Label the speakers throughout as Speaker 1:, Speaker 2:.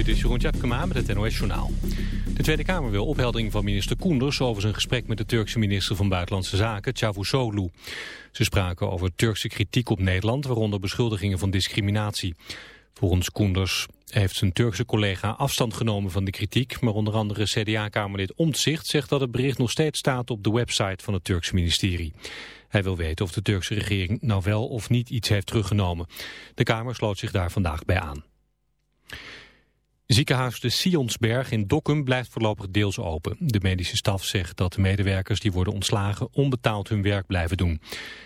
Speaker 1: Dit is Jeroen Tjepkema met het NOS Journaal. De Tweede Kamer wil opheldering van minister Koenders... over zijn gesprek met de Turkse minister van Buitenlandse Zaken, Çavuşoğlu. Ze spraken over Turkse kritiek op Nederland... waaronder beschuldigingen van discriminatie. Volgens Koenders heeft zijn Turkse collega afstand genomen van de kritiek... maar onder andere CDA-kamerlid Omtzigt zegt dat het bericht nog steeds staat... op de website van het Turkse ministerie. Hij wil weten of de Turkse regering nou wel of niet iets heeft teruggenomen. De Kamer sloot zich daar vandaag bij aan. Ziekenhuis de Sionsberg in Dokkum blijft voorlopig deels open. De medische staf zegt dat de medewerkers die worden ontslagen onbetaald hun werk blijven doen.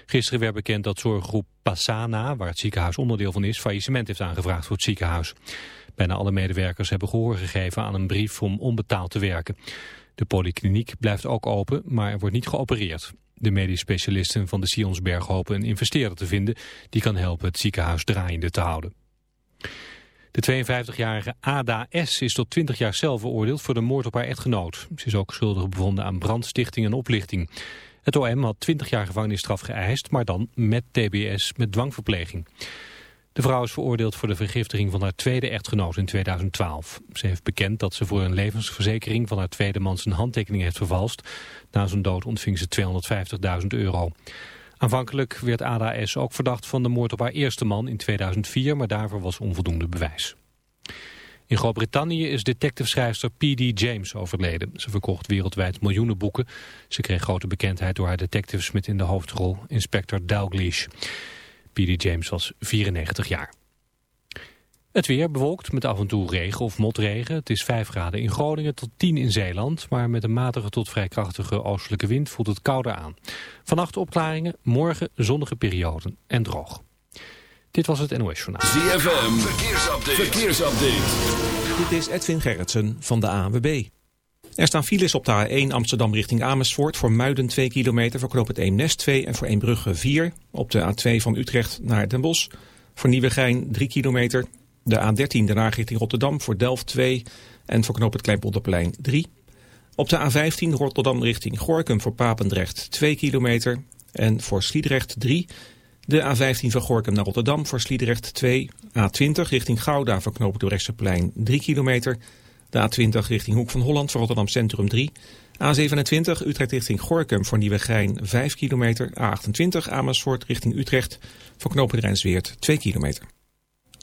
Speaker 1: Gisteren werd bekend dat zorggroep Passana, waar het ziekenhuis onderdeel van is, faillissement heeft aangevraagd voor het ziekenhuis. Bijna alle medewerkers hebben gehoor gegeven aan een brief om onbetaald te werken. De polykliniek blijft ook open, maar er wordt niet geopereerd. De medisch specialisten van de Sionsberg hopen een investeerder te vinden die kan helpen het ziekenhuis draaiende te houden. De 52-jarige Ada S. is tot 20 jaar cel veroordeeld voor de moord op haar echtgenoot. Ze is ook schuldig bevonden aan brandstichting en oplichting. Het OM had 20 jaar gevangenisstraf geëist, maar dan met TBS met dwangverpleging. De vrouw is veroordeeld voor de vergiftiging van haar tweede echtgenoot in 2012. Ze heeft bekend dat ze voor een levensverzekering van haar tweede man zijn handtekening heeft vervalst. Na zijn dood ontving ze 250.000 euro. Aanvankelijk werd Ada S. ook verdacht van de moord op haar eerste man in 2004, maar daarvoor was onvoldoende bewijs. In Groot-Brittannië is detectiveschrijfster P.D. James overleden. Ze verkocht wereldwijd miljoenen boeken. Ze kreeg grote bekendheid door haar detectives met in de hoofdrol Inspector Dalglish. P.D. James was 94 jaar. Het weer bewolkt met af en toe regen of motregen. Het is 5 graden in Groningen tot 10 in Zeeland. Maar met een matige tot vrij krachtige oostelijke wind voelt het kouder aan. Vannacht opklaringen, morgen zonnige perioden en droog. Dit was het NOS Journaal.
Speaker 2: ZFM, verkeersupdate. verkeersupdate.
Speaker 3: Dit is Edwin Gerritsen van de ANWB. Er staan files op de A1 Amsterdam richting Amersfoort. Voor Muiden 2 kilometer, voor Knoop het Eemnest 2 en voor Eembrugge 4. Op de A2 van Utrecht naar Den Bosch. Voor Nieuwegein 3 kilometer. De A13 daarna richting Rotterdam voor Delft 2 en voor Knoop het Kleinpolderplein 3. Op de A15 Rotterdam richting Gorkum voor Papendrecht 2 kilometer en voor Sliedrecht 3. De A15 van Gorkum naar Rotterdam voor Sliedrecht 2. A20 richting Gouda voor Knoop het plein 3 kilometer. De A20 richting Hoek van Holland voor Rotterdam Centrum 3. A27 Utrecht richting Gorkum voor Nieuwegein 5 kilometer. A28 Amersfoort richting Utrecht voor knooppunt Rijnsweert 2 kilometer.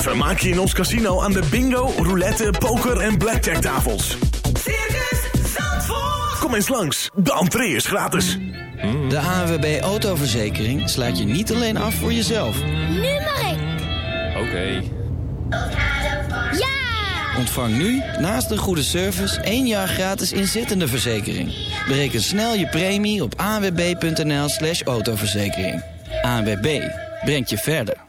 Speaker 4: Vermaak je in ons casino aan de bingo, roulette, poker en blackjack tafels.
Speaker 5: Circus Zandvoort.
Speaker 4: Kom eens langs, de entree is gratis.
Speaker 6: De ANWB Autoverzekering sluit je niet alleen af voor jezelf.
Speaker 7: Nu mag ik.
Speaker 1: Oké.
Speaker 7: Ja!
Speaker 6: Ontvang nu, naast een goede service, één jaar gratis inzittende verzekering. Bereken snel je premie op anwb.nl slash autoverzekering. ANWB, brengt je verder.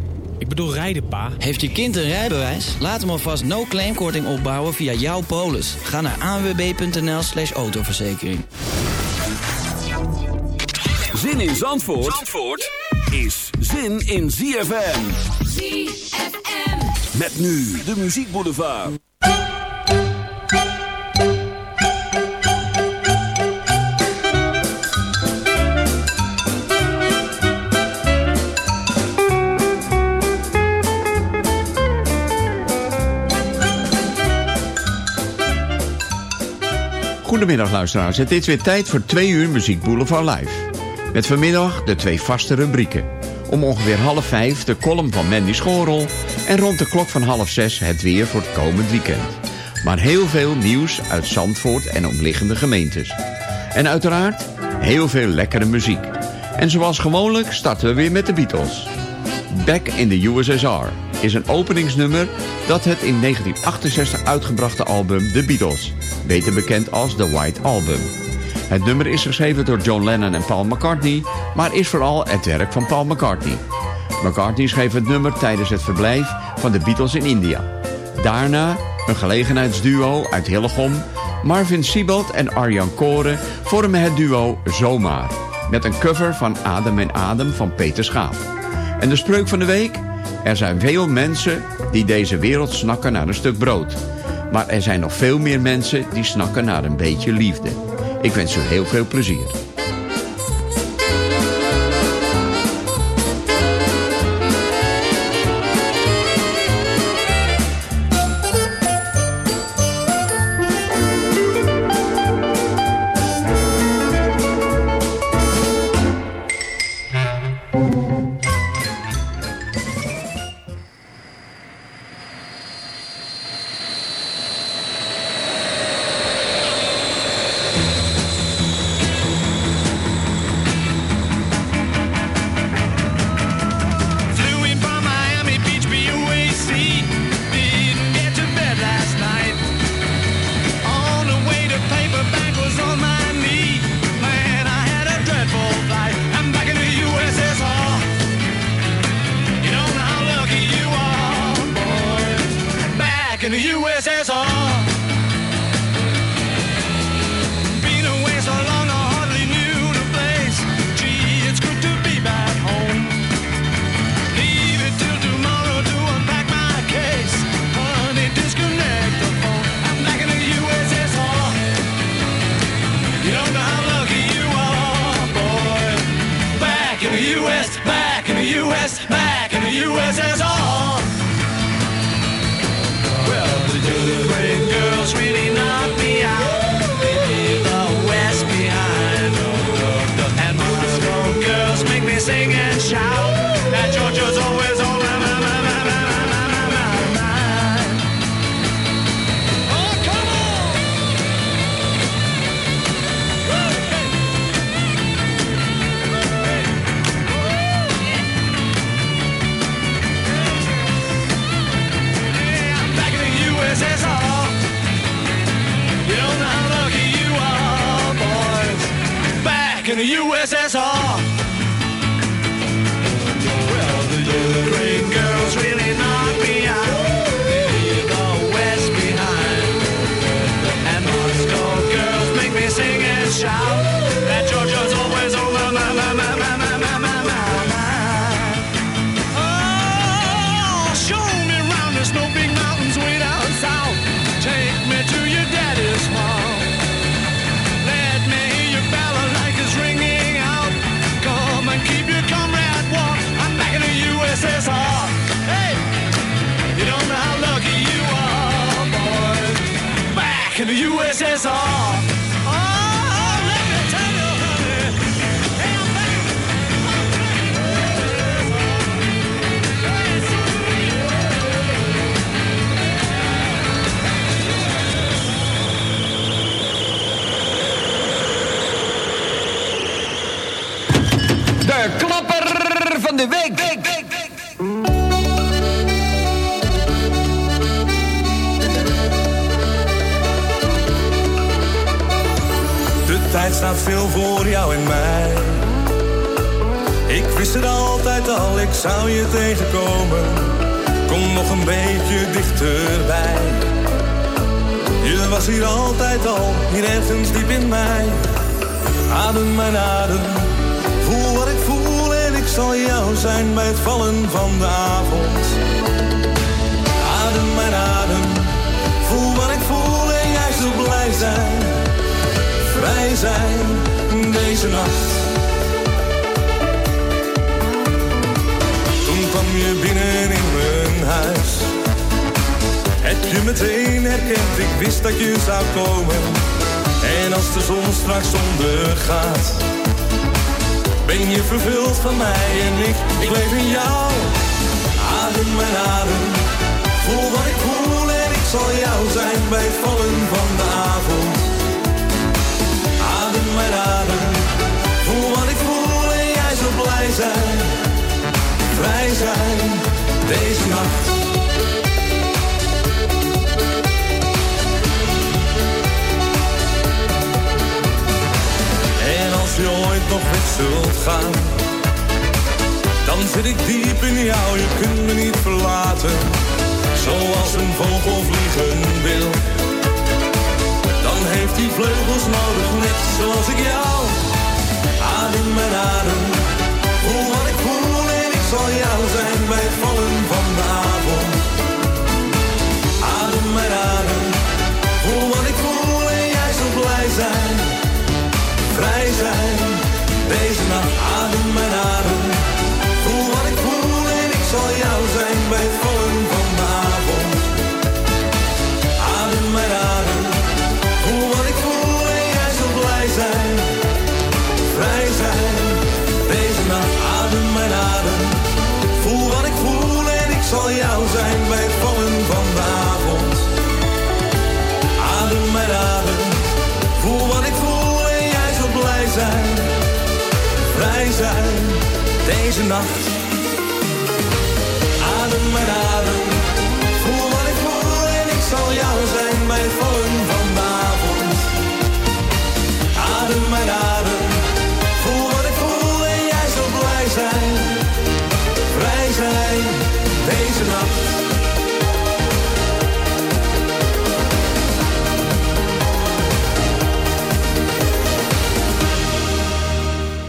Speaker 8: Ik bedoel rijden, pa.
Speaker 6: Heeft je kind een rijbewijs? Laat hem alvast no-claimkorting opbouwen via jouw polis. Ga naar anwb.nl slash autoverzekering.
Speaker 2: Zin in Zandvoort, Zandvoort is zin in ZFM.
Speaker 5: ZFM.
Speaker 2: Met nu de muziekboulevard.
Speaker 9: Goedemiddag luisteraars, het is weer tijd voor twee uur Muziek Boulevard Live. Met vanmiddag de twee vaste rubrieken. Om ongeveer half vijf de column van Mandy Schoorl... en rond de klok van half zes het weer voor het komend weekend. Maar heel veel nieuws uit Zandvoort en omliggende gemeentes. En uiteraard
Speaker 10: heel veel lekkere muziek. En zoals gewoonlijk starten we weer met de Beatles. Back in the USSR is een openingsnummer dat het in 1968 uitgebrachte album The Beatles, beter bekend als The White Album. Het nummer is geschreven door John Lennon en Paul McCartney, maar is vooral het werk van Paul McCartney. McCartney schreef het nummer tijdens het verblijf van de Beatles in India. Daarna een gelegenheidsduo uit Hillegom. Marvin Siebelt en Arjan Koren vormen het duo Zomaar. Met een cover van Adem en Adem van Peter Schaap. En de spreuk van de week? Er zijn veel mensen die deze wereld snakken naar een stuk brood. Maar er zijn nog veel meer mensen die snakken naar een beetje liefde. Ik wens u heel veel plezier.
Speaker 9: De week.
Speaker 11: De tijd staat veel voor jou en mij. Ik wist het altijd al, ik zou je tegenkomen. Kom nog een beetje dichterbij. Je was hier altijd al, hier ergens diep in mij. Adem mijn adem, zijn bij het vallen van de avond. Adem mijn adem, voel wat ik voel en jij zult blij zijn vrij zijn deze nacht. Toen kwam je binnen in mijn huis. Heb je meteen herkend, ik wist dat je zou komen. En als de zon straks ondergaat, ben je vervuld van mij en ik, ik leef in jou. Adem mijn adem, voel wat ik voel en ik zal jou zijn bij het vallen van de avond. Adem mijn adem, voel wat ik voel en jij zal blij zijn. Vrij zijn, deze nacht. Als je ooit nog weg zult gaan, dan zit ik diep in jou, je kunt me niet verlaten. Zoals een vogel vliegen wil, dan heeft hij vleugels nodig, net zoals ik jou. Adem mijn adem, voel wat ik voel en ik zal jou zijn bij het vallen van mijn adem. Voel wat ik voel en ik zal jou zijn bij het vallen van de avond. Adem mijn adem. Voel wat ik voel en jij zult blij zijn. Vrij zijn. Deze nacht adem mijn adem. Voel wat ik voel en ik zal jou zijn bij het vallen van de avond. Adem mijn adem. Voel wat ik voel en jij zult blij zijn. Vrij zijn, deze nacht. Adem mijn adem. Voel wat ik voel en ik zal jou zijn bij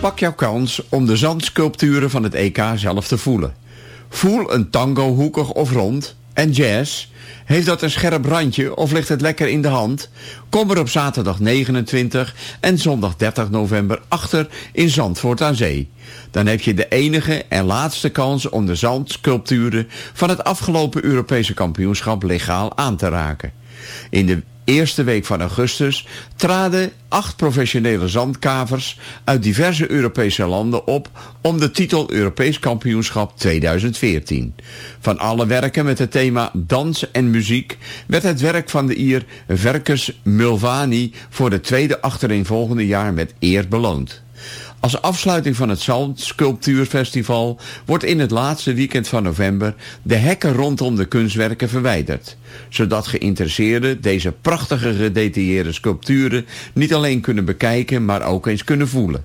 Speaker 9: Pak jouw kans om de zandsculpturen van het EK zelf te voelen. Voel een tango hoekig of rond en jazz. Heeft dat een scherp randje of ligt het lekker in de hand? Kom er op zaterdag 29 en zondag 30 november achter in Zandvoort aan Zee. Dan heb je de enige en laatste kans om de zandsculpturen van het afgelopen Europese kampioenschap legaal aan te raken. In de eerste week van augustus traden acht professionele zandkavers uit diverse Europese landen op om de titel Europees kampioenschap 2014. Van alle werken met het thema dans en muziek werd het werk van de Ier Verkes Mulvani voor de tweede achtereenvolgende jaar met eer beloond. Als afsluiting van het Zandsculptuurfestival wordt in het laatste weekend van november de hekken rondom de kunstwerken verwijderd. Zodat geïnteresseerden deze prachtige gedetailleerde sculpturen niet alleen kunnen bekijken, maar ook eens kunnen voelen.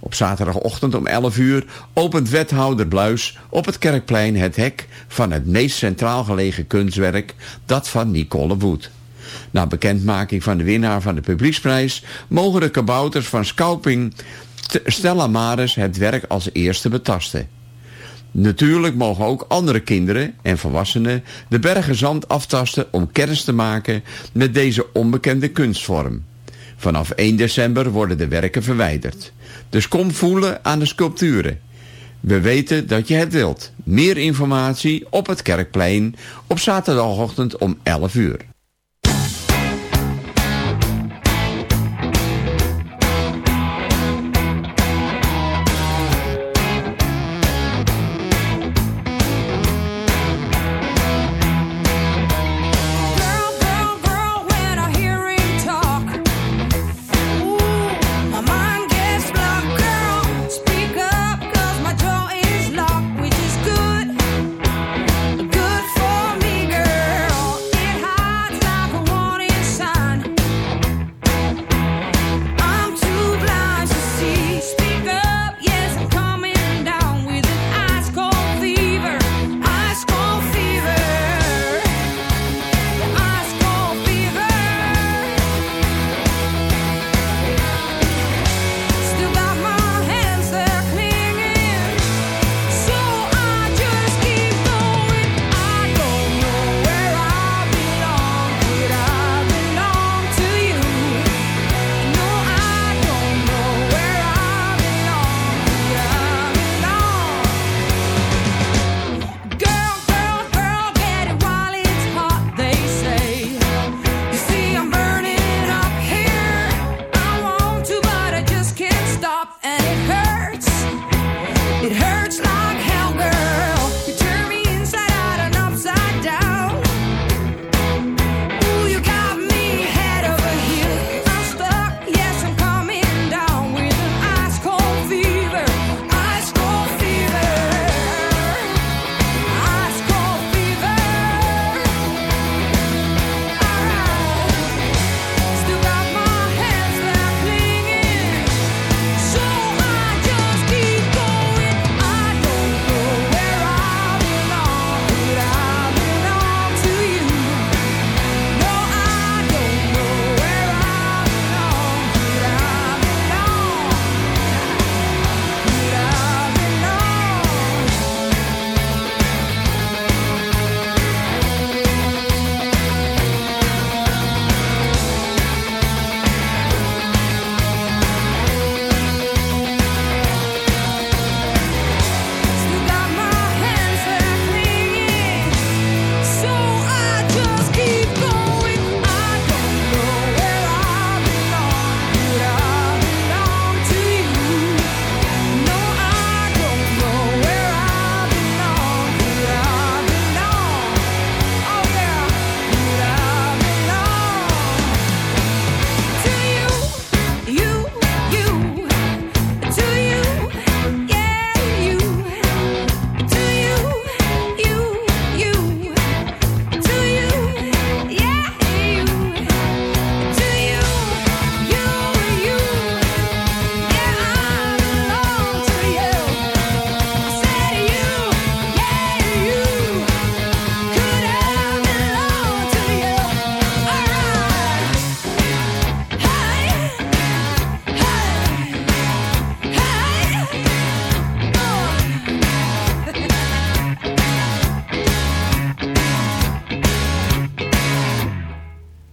Speaker 9: Op zaterdagochtend om 11 uur opent wethouder Bluis op het Kerkplein het hek van het meest centraal gelegen kunstwerk, dat van Nicole Wood. Na bekendmaking van de winnaar van de publieksprijs mogen de kabouters van Scalping Stella Maris het werk als eerste betasten. Natuurlijk mogen ook andere kinderen en volwassenen de bergen zand aftasten om kennis te maken met deze onbekende kunstvorm. Vanaf 1 december worden de werken verwijderd. Dus kom voelen aan de sculpturen. We weten dat je het wilt. Meer informatie op het Kerkplein op zaterdagochtend om 11 uur.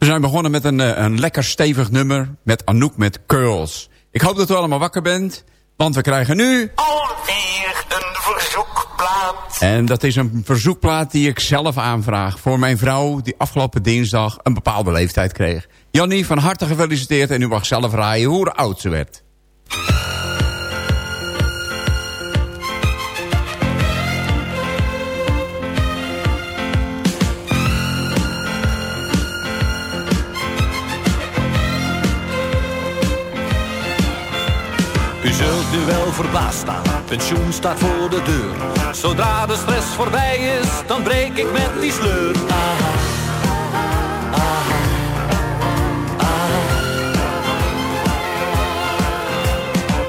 Speaker 9: Zijn begonnen met een, eh, een lekker stevig nummer met Anouk met Curls. Ik hoop dat u allemaal wakker bent, want we krijgen nu...
Speaker 12: Alweer een verzoekplaat.
Speaker 9: En dat is een verzoekplaat die ik zelf aanvraag voor mijn vrouw... die afgelopen dinsdag een bepaalde leeftijd kreeg. Jannie, van harte gefeliciteerd en u mag zelf raaien hoe oud ze werd.
Speaker 4: U zult nu wel verbaasd staan, pensioen staat voor de deur. Zodra de stress voorbij is, dan breek ik met die sleur. Aha.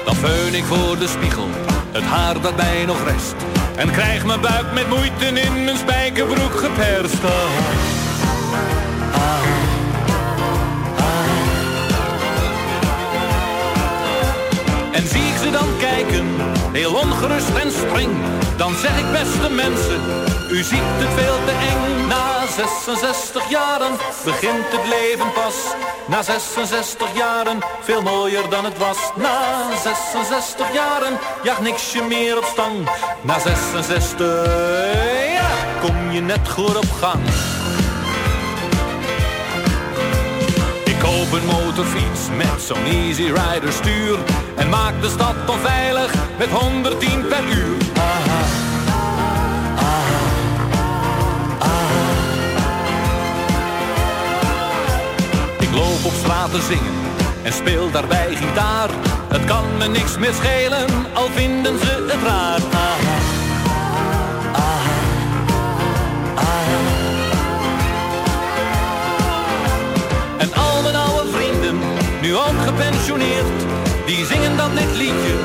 Speaker 4: Dan feun ik voor de spiegel, het haar dat mij nog rest. En krijg mijn buik met moeite in mijn spijkerbroek geperst. Aha, En dan kijken, heel ongerust en streng. Dan zeg ik beste mensen, u ziet het veel te eng. Na 66 jaren begint het leven pas. Na 66 jaren, veel mooier dan het was. Na 66 jaren, ja niksje meer op stang. Na 66, ja, kom je net goed op gang Koop een motorfiets met zo'n Easy Rider stuur En maak de stad onveilig met 110 per uur. Ik loop op straat te zingen en speel daarbij gitaar. Het kan me niks meer schelen, al vinden ze het raar. Die zingen dan dit liedje,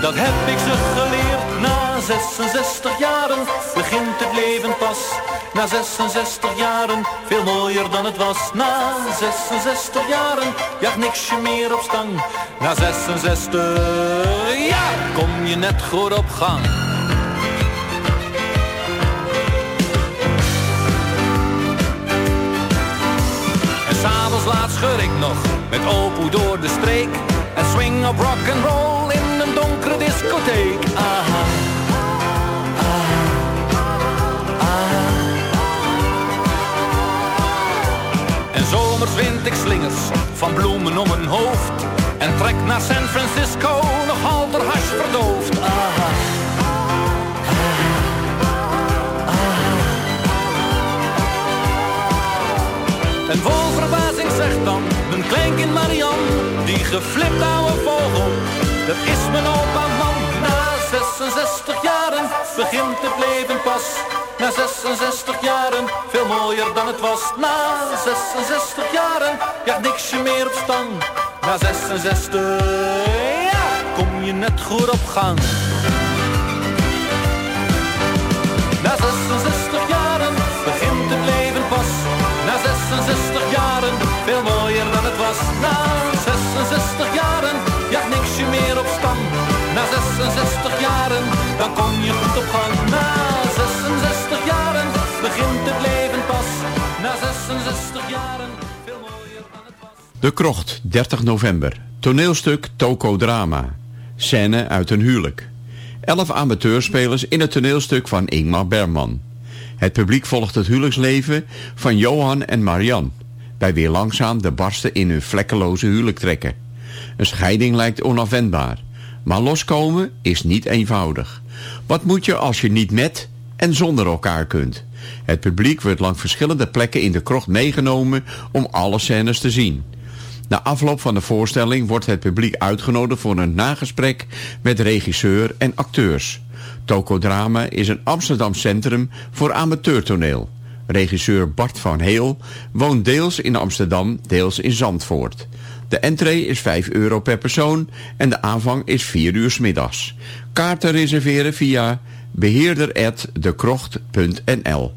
Speaker 4: dat heb ik ze geleerd. Na 66 jaren begint het leven pas. Na 66 jaren, veel mooier dan het was. Na 66 jaren, ja niksje meer op stang. Na 66, ja, kom je net goed op gang. En s'avonds laat scheur ik nog met opoe door de streek. En swing op rock and roll in een donkere discotheek. Aha. aha, aha. En zomers wind ik slingers van bloemen om mijn hoofd. En trek naar San Francisco, nog halter hash verdoofd. Aha. Dan mijn kleinkind Marian, die geflipt oude vogel, dat is mijn opa man. Na 66 jaren begint het leven pas. Na 66 jaren, veel mooier dan het was. Na 66 jaren, ja niksje meer op stang. Na 66, ja, kom je net goed op gang. Na 66 jaren begint het leven pas. Na 66 was. Na 66 jaren, ja niksje meer op. Na 66 jaren, dan kom je goed op gang. Na 66 jaren, begint het leven pas. Na 66 jaren, veel mooier dan het was.
Speaker 9: De Krocht, 30 november. Toneelstuk Toko Drama. Scène uit een huwelijk. Elf amateurspelers in het toneelstuk van Ingmar Bergman. Het publiek volgt het huwelijksleven van Johan en Marianne. Bij weer langzaam de barsten in hun vlekkeloze huwelijk trekken. Een scheiding lijkt onafwendbaar. Maar loskomen is niet eenvoudig. Wat moet je als je niet met en zonder elkaar kunt? Het publiek wordt langs verschillende plekken in de krocht meegenomen om alle scènes te zien. Na afloop van de voorstelling wordt het publiek uitgenodigd voor een nagesprek met regisseur en acteurs. Tokodrama is een Amsterdam centrum voor amateurtoneel. Regisseur Bart van Heel woont deels in Amsterdam, deels in Zandvoort. De entree is 5 euro per persoon en de aanvang is 4 uur 's middags. Kaarten reserveren via beheerder@dekrocht.nl.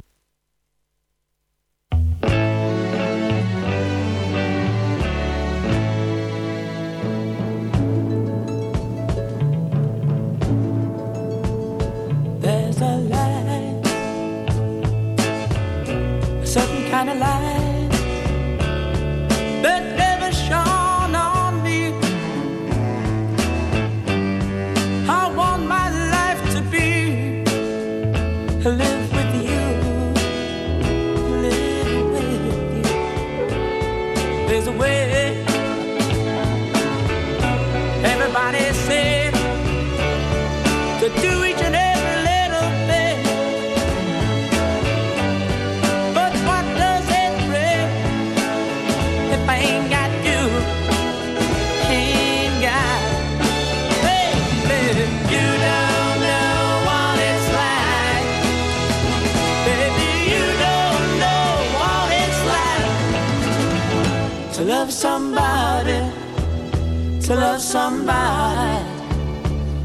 Speaker 13: to love somebody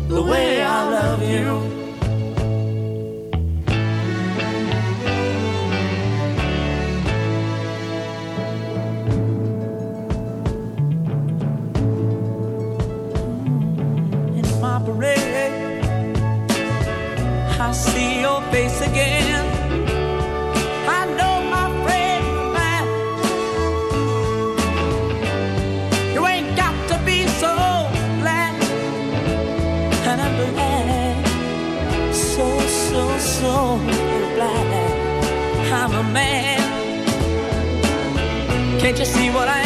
Speaker 13: the way I love you. In my parade, I see your face again. Glad. I'm a man. Can't you see what I am?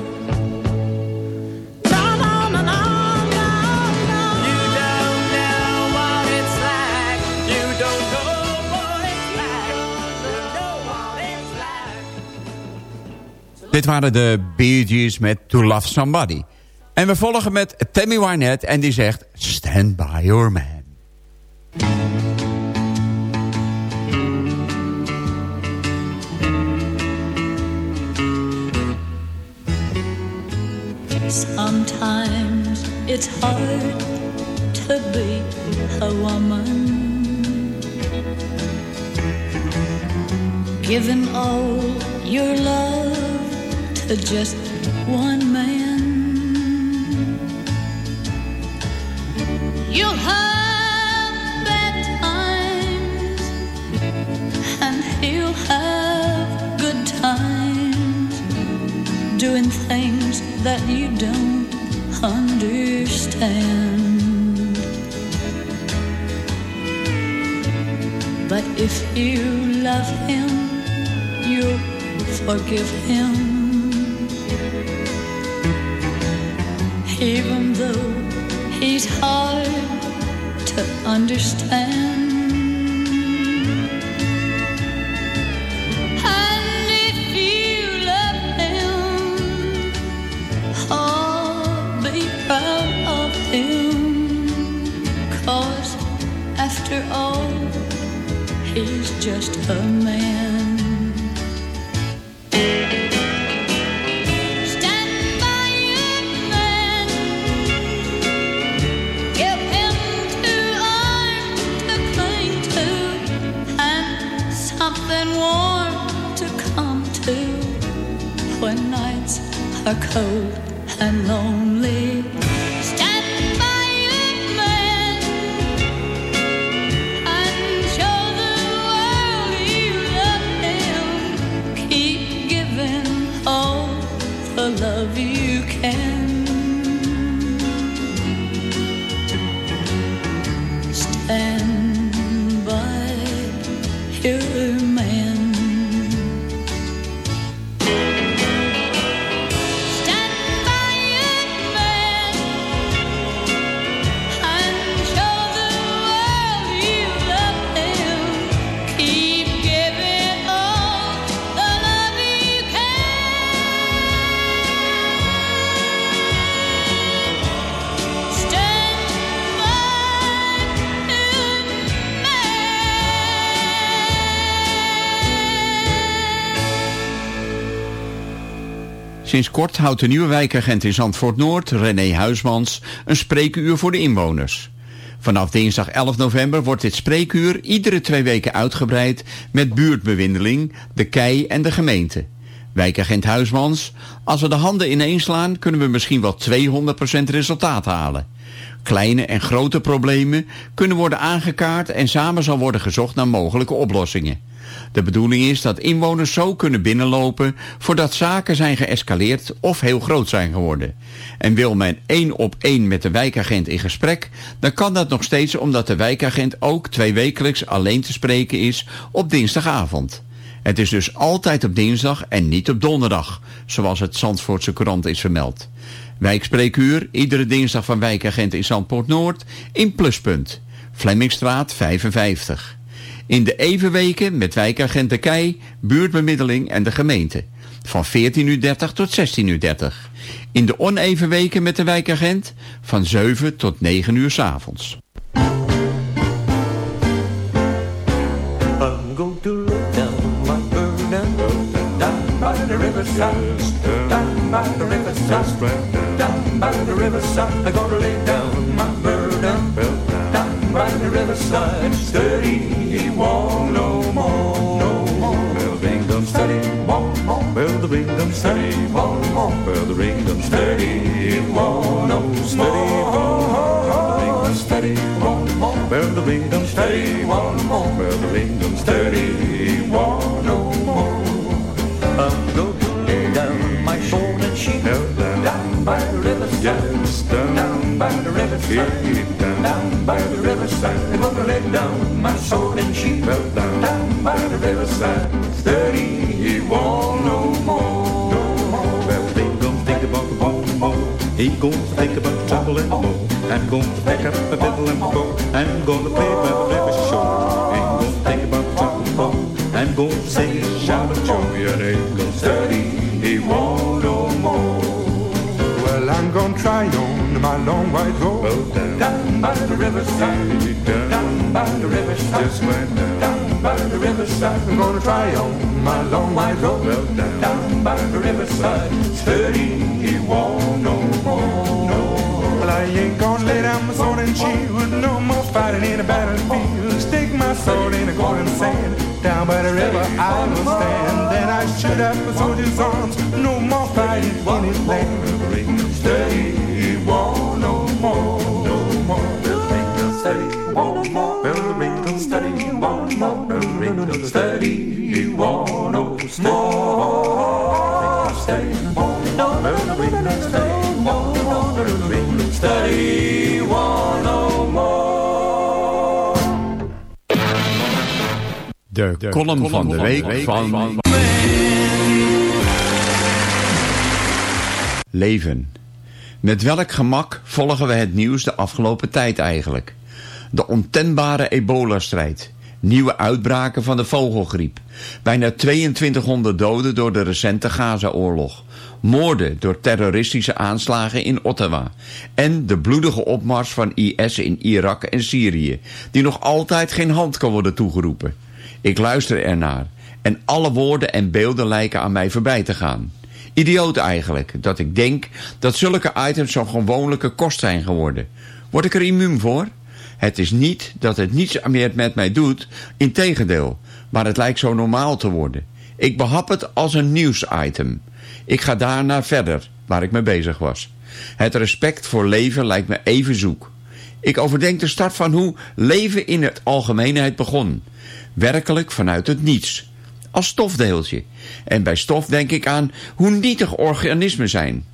Speaker 9: Dit waren de Bee met To Love Somebody. En we volgen met Tammy Wynette en die zegt... Stand by your man.
Speaker 14: Sometimes it's hard to be a woman. Giving all your love just one man. You'll have bad times, and he'll have good times doing things that you don't understand. But if you love him, you'll forgive him. Even though he's hard to understand. And if you love him, be proud of him. Cause after all, he's just a man. Warm to come to when nights are cold and lonely.
Speaker 9: Sinds kort houdt de nieuwe wijkagent in Zandvoort Noord, René Huismans, een spreekuur voor de inwoners. Vanaf dinsdag 11 november wordt dit spreekuur iedere twee weken uitgebreid met buurtbewindeling, de kei en de gemeente. Wijkagent Huismans, als we de handen ineens slaan kunnen we misschien wel 200% resultaat halen. Kleine en grote problemen kunnen worden aangekaart en samen zal worden gezocht naar mogelijke oplossingen. De bedoeling is dat inwoners zo kunnen binnenlopen voordat zaken zijn geëscaleerd of heel groot zijn geworden. En wil men één op één met de wijkagent in gesprek, dan kan dat nog steeds omdat de wijkagent ook twee wekelijks alleen te spreken is op dinsdagavond. Het is dus altijd op dinsdag en niet op donderdag, zoals het Zandvoortse krant is vermeld. Wijkspreekuur, iedere dinsdag van wijkagent in Zandpoort Noord, in Pluspunt, Flemmingstraat 55. In de evenweken met wijkagent Kei, buurtbemiddeling en de gemeente. Van 14.30 tot 16.30. In de onevenweken met de wijkagent van 7 tot 9 uur 's avonds.
Speaker 15: by the riverside. Study, walk no more, no more. Well, Bingham, study, walk more. Well, the Bingham, study, walk more. Well, the Bingham, study, walk no more. Study, walk more. Study, walk more. Well, the Bingham, steady walk more. Well, the Bingham, steady walk more. The. Yes, down, down by the riverside. Down by the riverside. I'm gonna lay down my sword and shield down, down by the riverside. Steady, he won't no more. No more. Well, they gonna think about the bone more. He gonna think about the trouble and more. I'm gonna pack up a fiddle and go. I'm gonna play by the river shore. Ain't gonna think about the trouble and more. I'm gonna sing a shout of joy. Yeah, they gonna steady, he won't
Speaker 16: my long white road.
Speaker 15: Down, down by the riverside, down, down by the riverside, just went down, down by the riverside. I'm gonna try on my long white road. Down, down by the riverside. Steady, he won't no more, no.
Speaker 16: Well, I ain't gonna lay down my sword and shield. No more fighting in a battlefield. Stick my sword in the golden sand. Down by the river I will stand. Then I shoot at the soldier's arms. No more fighting in his land.
Speaker 15: Steady, more. More. No more. More. No more.
Speaker 9: De, column van de week van... Leven. Met welk gemak volgen we het nieuws de afgelopen tijd eigenlijk? De ontenbare ebola-strijd. Nieuwe uitbraken van de vogelgriep. Bijna 2200 doden door de recente Gaza-oorlog. Moorden door terroristische aanslagen in Ottawa. En de bloedige opmars van IS in Irak en Syrië. Die nog altijd geen hand kan worden toegeroepen. Ik luister ernaar. En alle woorden en beelden lijken aan mij voorbij te gaan. Idioot eigenlijk, dat ik denk dat zulke items zo'n gewoonlijke kost zijn geworden. Word ik er immuun voor? Het is niet dat het niets meer met mij doet, integendeel, maar het lijkt zo normaal te worden. Ik behap het als een nieuwsitem. Ik ga daarna verder, waar ik mee bezig was. Het respect voor leven lijkt me even zoek. Ik overdenk de start van hoe leven in het algemeenheid begon. Werkelijk vanuit het niets. Als stofdeeltje. En bij stof denk ik aan hoe nietig organismen zijn.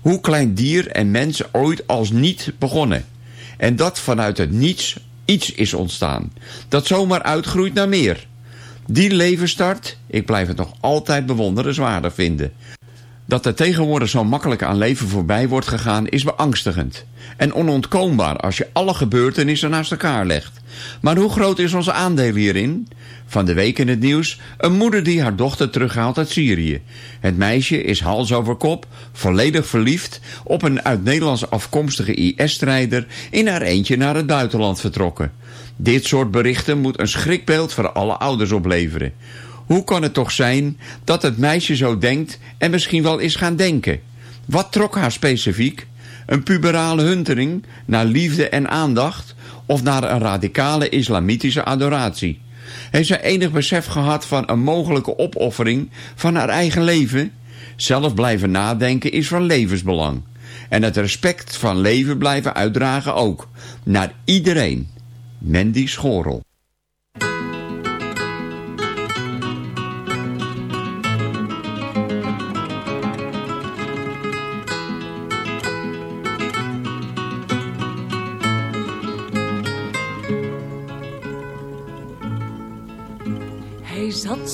Speaker 9: Hoe klein dier en mens ooit als niet begonnen. En dat vanuit het niets iets is ontstaan. Dat zomaar uitgroeit naar meer. Die levensstart, ik blijf het nog altijd bewonderenswaardig vinden. Dat er tegenwoordig zo makkelijk aan leven voorbij wordt gegaan is beangstigend. En onontkoombaar als je alle gebeurtenissen naast elkaar legt. Maar hoe groot is ons aandeel hierin? Van de week in het nieuws een moeder die haar dochter terughaalt uit Syrië. Het meisje is hals over kop, volledig verliefd op een uit Nederlands afkomstige IS-strijder in haar eentje naar het buitenland vertrokken. Dit soort berichten moet een schrikbeeld voor alle ouders opleveren. Hoe kan het toch zijn dat het meisje zo denkt en misschien wel is gaan denken? Wat trok haar specifiek? Een puberale huntering naar liefde en aandacht of naar een radicale islamitische adoratie? Heeft zij enig besef gehad van een mogelijke opoffering van haar eigen leven? Zelf blijven nadenken is van levensbelang. En het respect van leven blijven uitdragen ook. Naar iedereen. Mandy Schorel.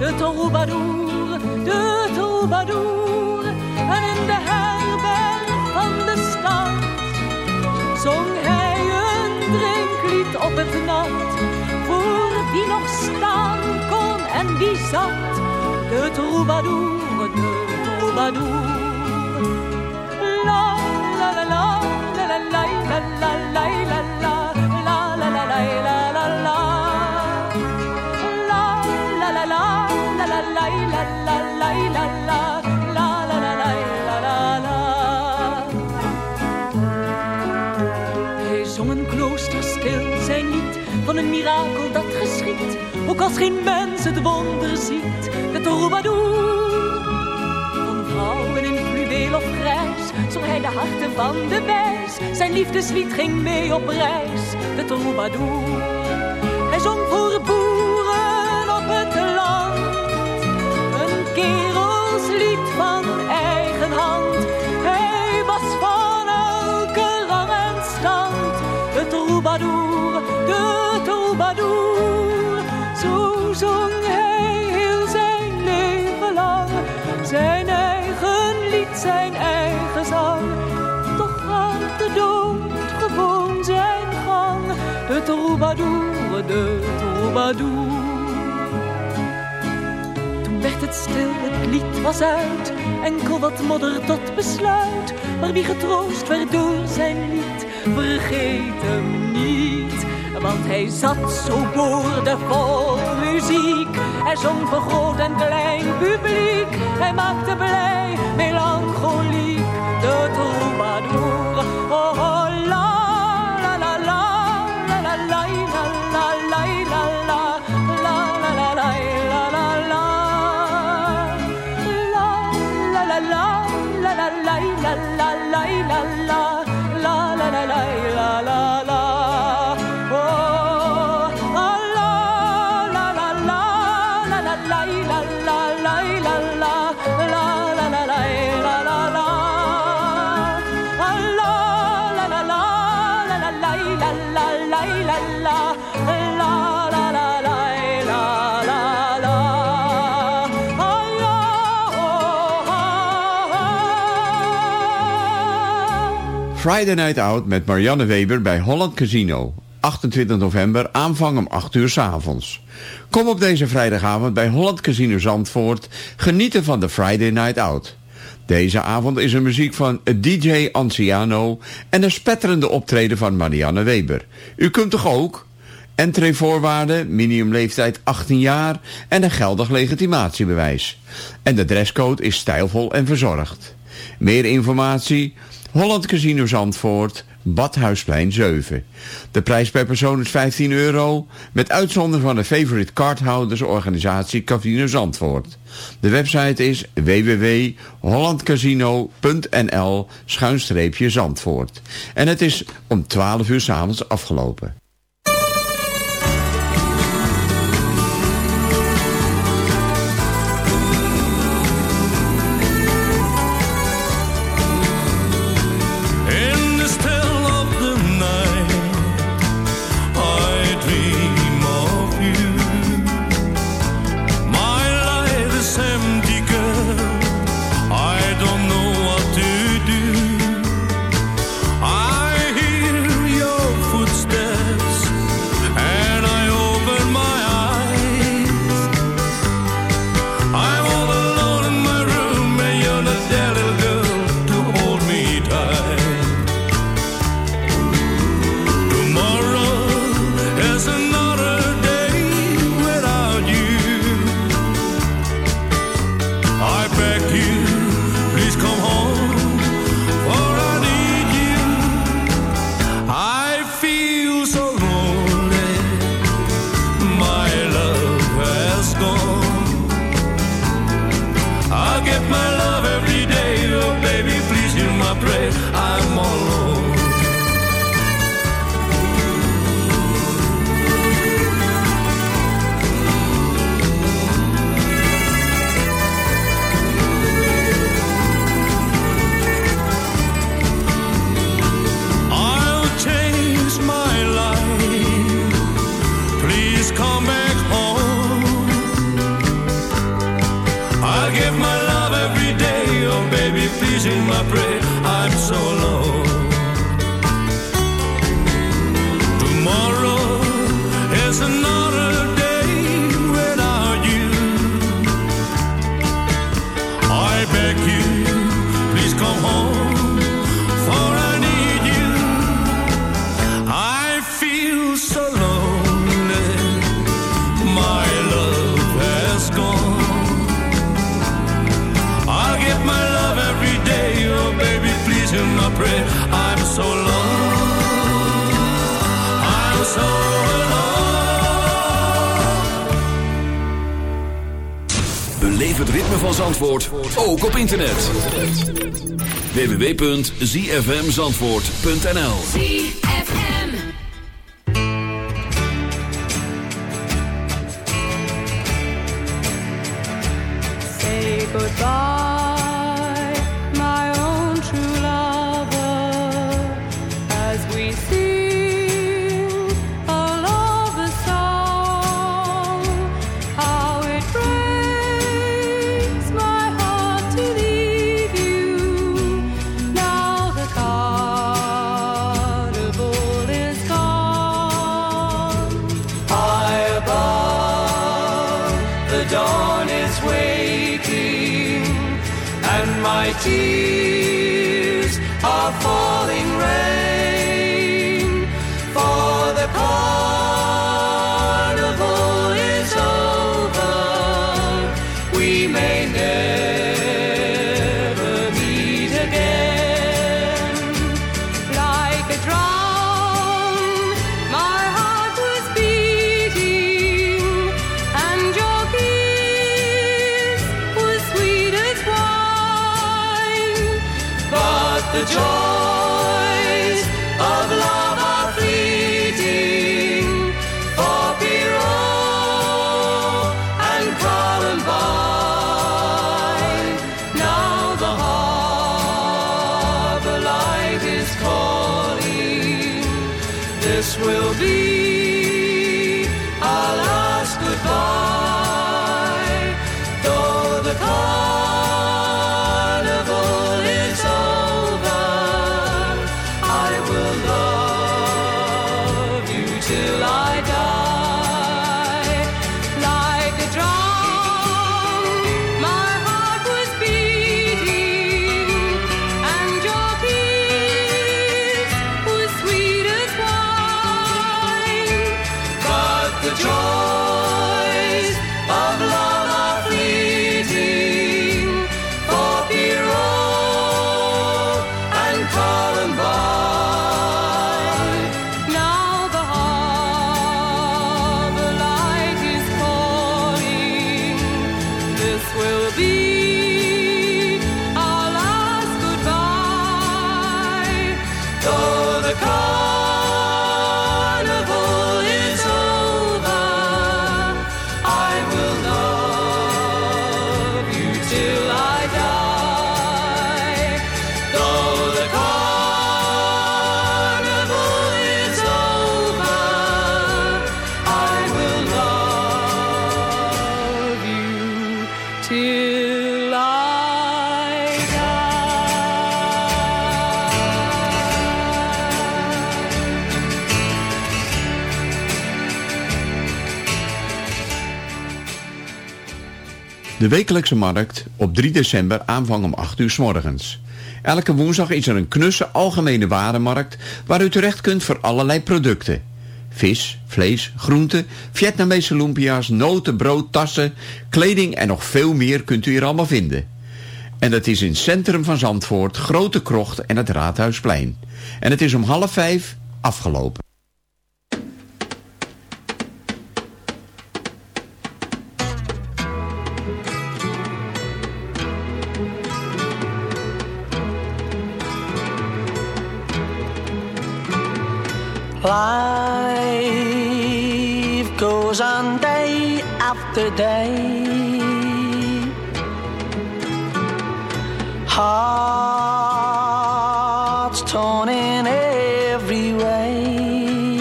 Speaker 17: de troubadour, de troubadour. En in de herberg van de stad zong hij een drinklied op het nat. Voor wie nog staan kon en wie zat, de troubadour, de troubadour. Als geen mens het wonder ziet, de troubadour. Van vrouwen in fluweel of grijs zong hij de harten van de wijs. Zijn liefdeslied ging mee op reis, de troubadour. Hij zong voor boeren op het land. Een kerelslied van eigen hand. Hij was van elke rang en stand. De troubadour, troubadour, de troubadour. Toen werd het stil, het lied was uit. Enkel wat modder tot besluit. Maar wie getroost werd door zijn lied, vergeet hem niet. Want hij zat zo boordevol muziek. Hij zong voor groot en klein publiek. Hij maakte blij,
Speaker 9: Friday Night Out met Marianne Weber bij Holland Casino. 28 november, aanvang om 8 uur 's avonds. Kom op deze vrijdagavond bij Holland Casino Zandvoort genieten van de Friday Night Out. Deze avond is er muziek van DJ Anciano en een spetterende optreden van Marianne Weber. U kunt toch ook? Entreevoorwaarden, minimumleeftijd 18 jaar en een geldig legitimatiebewijs. En de dresscode is stijlvol en verzorgd. Meer informatie, Holland Casino Zandvoort, Badhuisplein 7. De prijs per persoon is 15 euro, met uitzondering van de favorite cardhouders organisatie Casino Zandvoort. De website is www.hollandcasino.nl schuinstreepje Zandvoort. En het is om 12 uur s'avonds afgelopen.
Speaker 2: www.zfmzandvoort.nl
Speaker 18: goodbye.
Speaker 19: empty. wekelijkse markt op 3 december aanvang om 8 uur s morgens. Elke woensdag is er een knusse algemene warenmarkt waar u terecht kunt voor allerlei producten. Vis, vlees, groenten, Vietnamese lumpia's, noten, brood, tassen, kleding en nog veel meer kunt u hier allemaal vinden.
Speaker 9: En dat is in het centrum van Zandvoort, Grote Krocht en het Raadhuisplein. En het is om half vijf afgelopen.
Speaker 13: Life goes on day after day. Hearts torn in every way.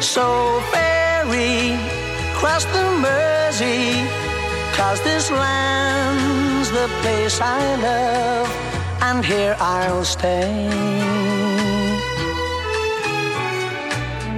Speaker 13: So ferry cross the Mersey, cause this land's the place I love, and here I'll stay.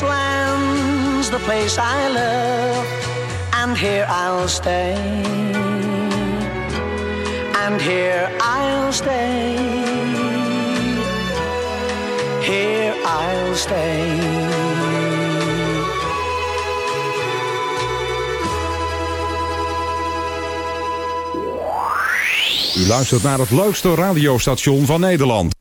Speaker 13: cause this land's the place I love, and here I'll stay. And here I'll stay. Here I'll stay.
Speaker 20: U luistert naar het leukste radiostation van Nederland.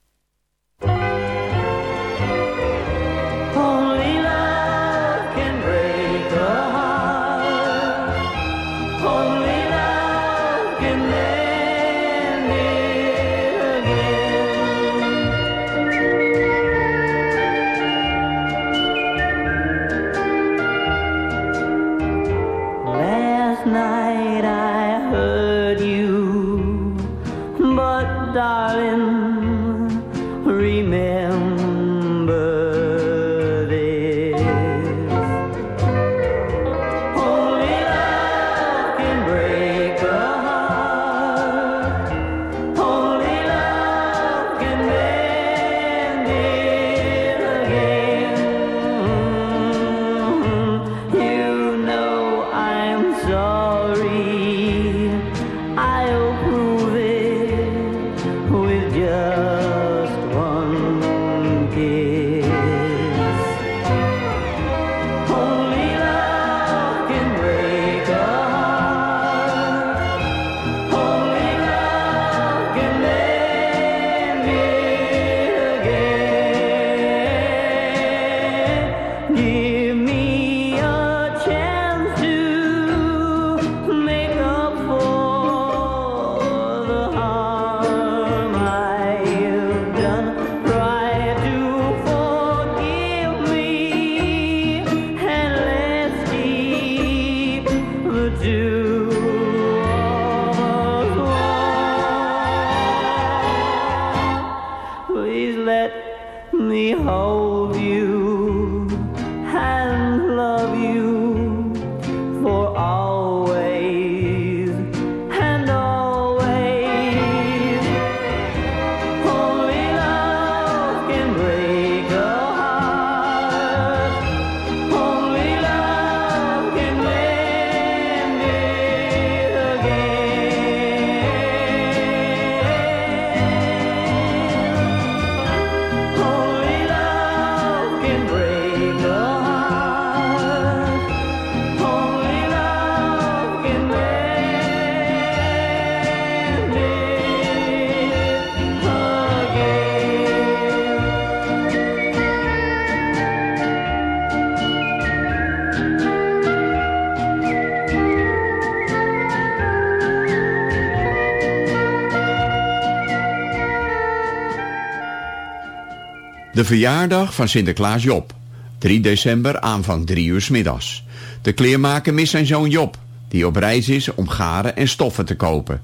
Speaker 9: De verjaardag van Sinterklaas Job. 3 december aanvang 3 uur middags. De kleermaker mist zijn zoon Job, die op reis is om garen en stoffen te kopen.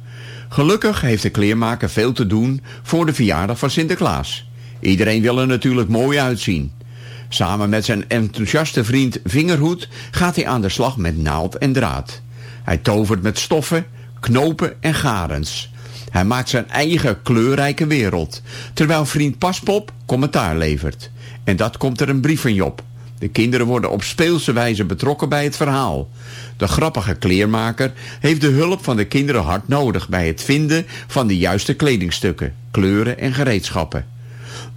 Speaker 9: Gelukkig heeft de kleermaker veel te doen voor de verjaardag van Sinterklaas. Iedereen wil er natuurlijk mooi uitzien. Samen met zijn enthousiaste vriend Vingerhoed gaat hij aan de slag met naald en draad. Hij tovert met stoffen, knopen en garens. Hij maakt zijn eigen kleurrijke wereld, terwijl vriend Paspop commentaar levert. En dat komt er een brief van Job. De kinderen worden op speelse wijze betrokken bij het verhaal. De grappige kleermaker heeft de hulp van de kinderen hard nodig bij het vinden van de juiste kledingstukken, kleuren en gereedschappen.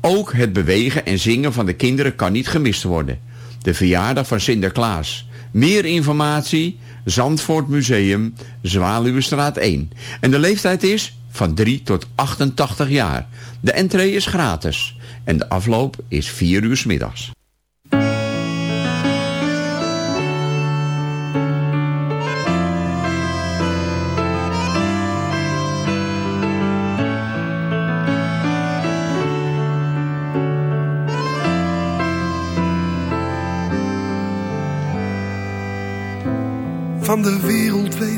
Speaker 9: Ook het bewegen en zingen van de kinderen kan niet gemist worden. De verjaardag van Sinterklaas. Meer informatie, Zandvoort Museum, Zwaluwestraat 1. En de leeftijd is van 3 tot 88 jaar. De entree is gratis. En de afloop is 4 uur 's middags.
Speaker 21: Van de wereld weet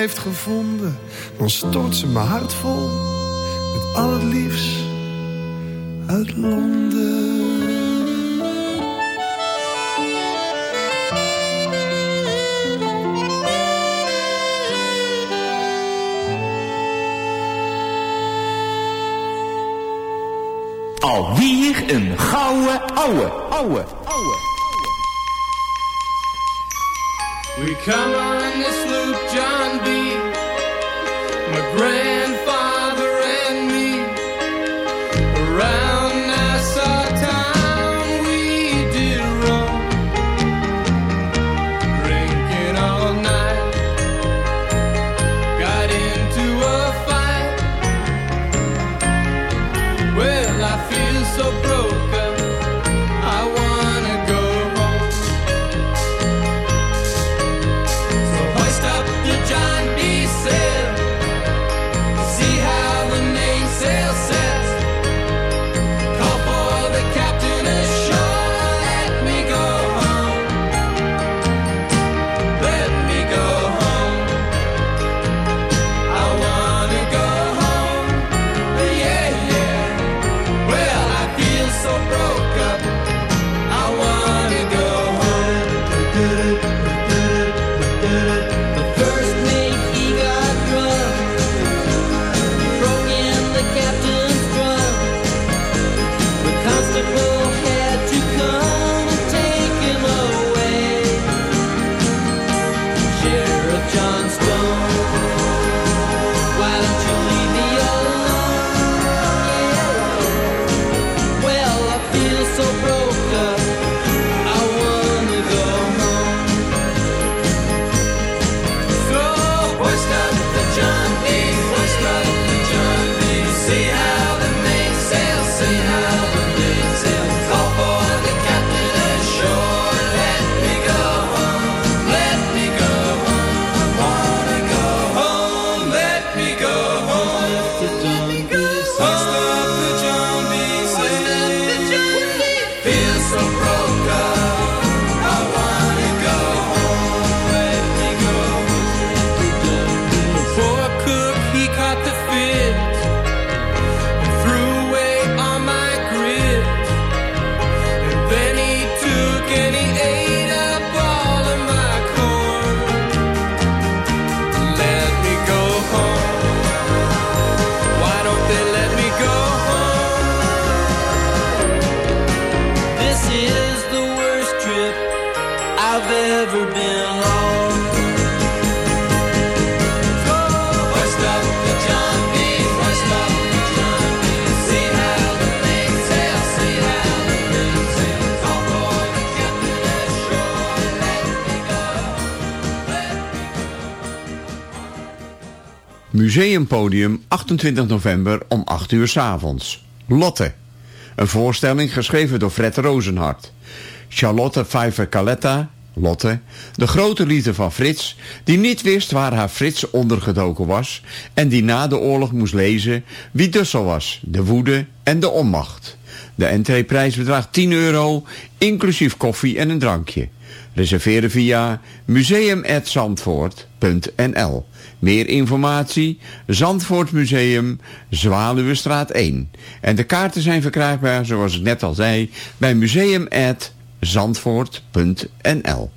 Speaker 21: heeft gevonden, dan stort ze mijn hart vol met al het liefst uit Londen.
Speaker 22: Alweer een gouden ouwe, ouwe, ouwe.
Speaker 23: We come on this John B. McGrand.
Speaker 9: Museumpodium 28 november om 8 uur s avonds. Lotte. Een voorstelling geschreven door Fred Rozenhart. Charlotte Pfeiffer Caletta, Lotte, de grote liefde van Frits... die niet wist waar haar Frits ondergedoken was... en die na de oorlog moest lezen wie Dussel was, de woede en de onmacht. De entreeprijs bedraagt 10 euro, inclusief koffie en een drankje. Reserveren via museum.zandvoort.nl Meer informatie, Zandvoort Museum, Zwaluwestraat 1. En de kaarten zijn verkrijgbaar, zoals ik net al zei, bij museum.zandvoort.nl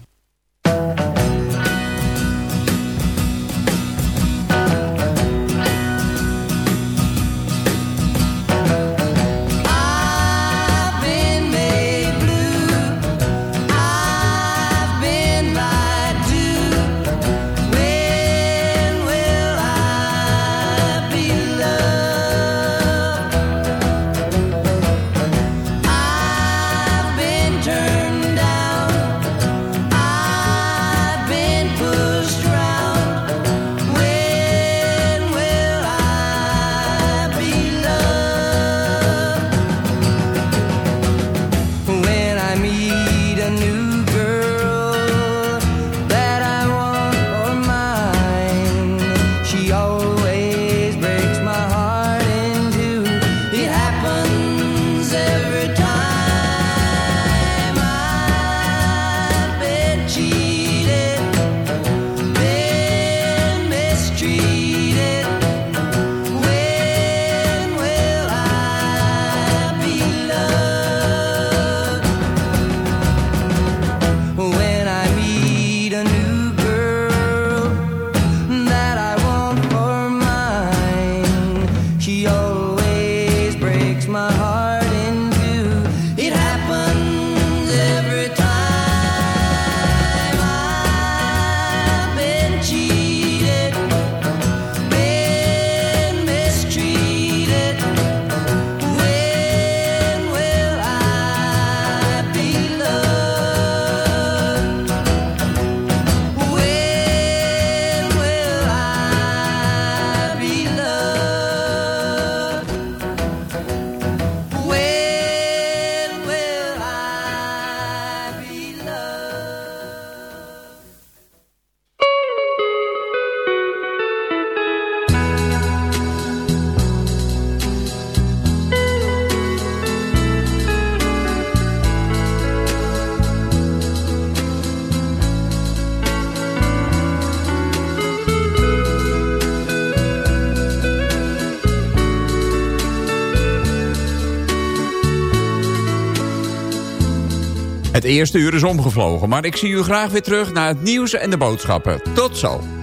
Speaker 9: eerste uur is omgevlogen, maar ik zie u graag weer terug naar het nieuws en de boodschappen. Tot zo.